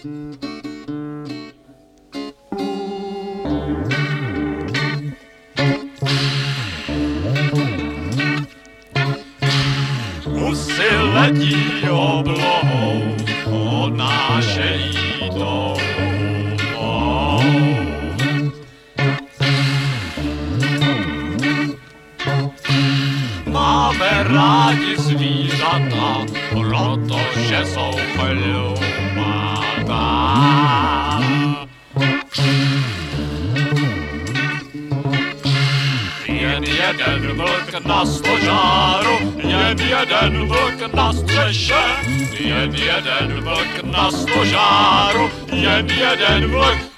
Musy letí oblohou, odnášejí to. Máme rádi zvířata, protože jsou chlup. Jeden vlk na stožáru, jen jeden vlk na střeše, jen jeden vlk na stožáru, jen jeden vlk